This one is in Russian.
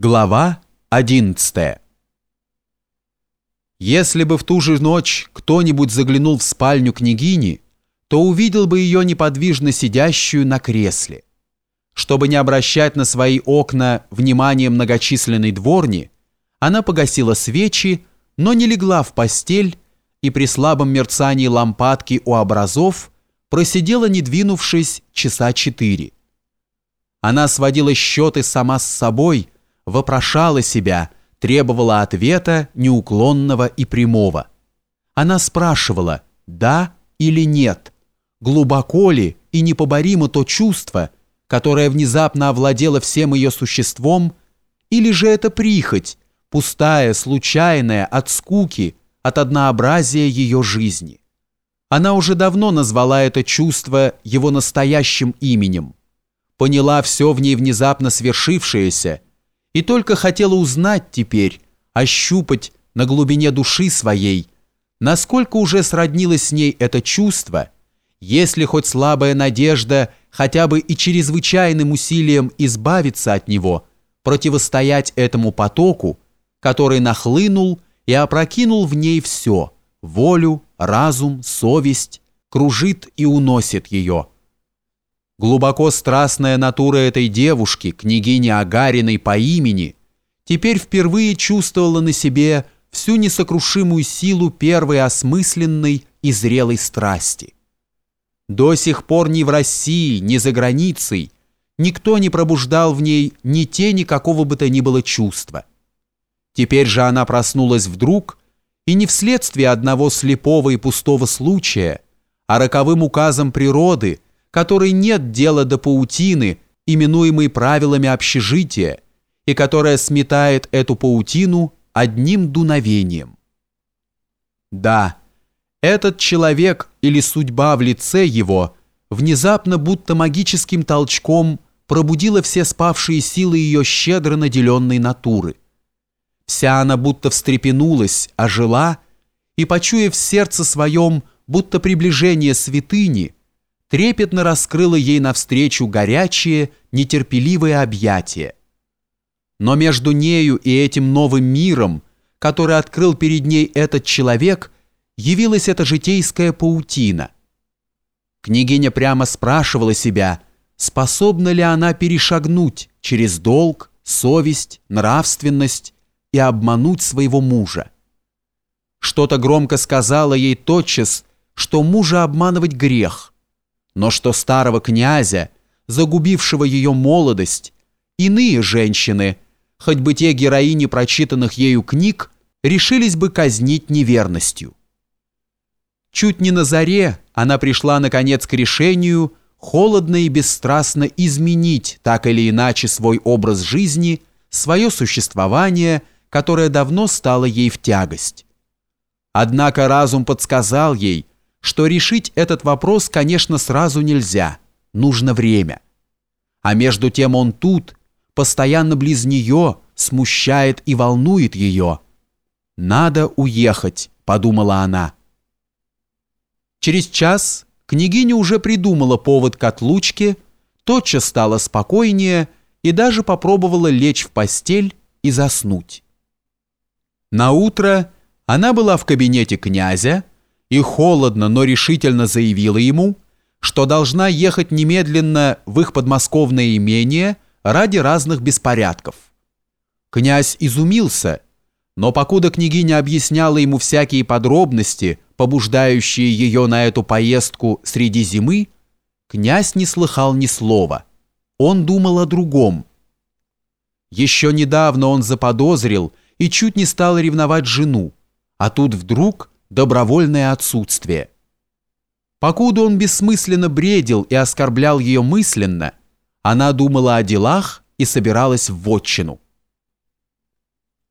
Глава 11 Если бы в ту же ночь кто-нибудь заглянул в спальню княгини, то увидел бы ее неподвижно сидящую на кресле. Чтобы не обращать на свои окна внимание многочисленной дворни, она погасила свечи, но не легла в постель и при слабом мерцании лампадки у образов просидела, не двинувшись, часа четыре. Она сводила счеты сама с собой – вопрошала себя, требовала ответа неуклонного и прямого. Она спрашивала «да» или «нет», глубоко ли и непоборимо то чувство, которое внезапно овладело всем ее существом, или же это прихоть, пустая, случайная, от скуки, от однообразия ее жизни. Она уже давно назвала это чувство его настоящим именем, поняла все в ней внезапно свершившееся и только хотела узнать теперь, ощупать на глубине души своей, насколько уже сроднилось с ней это чувство, если хоть слабая надежда хотя бы и чрезвычайным усилием избавиться от него, противостоять этому потоку, который нахлынул и опрокинул в ней все – волю, разум, совесть, кружит и уносит ее – Глубоко страстная натура этой девушки, княгини Агариной по имени, теперь впервые чувствовала на себе всю несокрушимую силу первой осмысленной и зрелой страсти. До сих пор ни в России, ни за границей никто не пробуждал в ней ни тени какого бы то ни было чувства. Теперь же она проснулась вдруг, и не вследствие одного слепого и пустого случая, а роковым указом природы – которой нет дела до паутины, именуемой правилами общежития, и которая сметает эту паутину одним дуновением. Да, этот человек или судьба в лице его внезапно будто магическим толчком пробудила все спавшие силы ее щедро наделенной натуры. Вся она будто встрепенулась, ожила, и, почуяв сердце своем будто приближение святыни, трепетно раскрыла ей навстречу горячие, нетерпеливые объятия. Но между нею и этим новым миром, который открыл перед ней этот человек, явилась эта житейская паутина. Княгиня прямо спрашивала себя, способна ли она перешагнуть через долг, совесть, нравственность и обмануть своего мужа. Что-то громко сказала ей тотчас, что мужа обманывать грех – но что старого князя, загубившего ее молодость, иные женщины, хоть бы те героини прочитанных ею книг, решились бы казнить неверностью. Чуть не на заре она пришла наконец к решению холодно и бесстрастно изменить так или иначе свой образ жизни, свое существование, которое давно стало ей в тягость. Однако разум подсказал ей, что решить этот вопрос, конечно, сразу нельзя, нужно время. А между тем он тут, постоянно близ нее, смущает и волнует ее. «Надо уехать», — подумала она. Через час княгиня уже придумала повод к отлучке, тотчас стала спокойнее и даже попробовала лечь в постель и заснуть. На утро она была в кабинете князя, и холодно, но решительно заявила ему, что должна ехать немедленно в их подмосковное имение ради разных беспорядков. Князь изумился, но покуда княгиня объясняла ему всякие подробности, побуждающие ее на эту поездку среди зимы, князь не слыхал ни слова. Он думал о другом. Еще недавно он заподозрил и чуть не стал ревновать жену, а тут вдруг – добровольное отсутствие. Покуда он бессмысленно бредил и оскорблял ее мысленно, она думала о делах и собиралась в вотчину.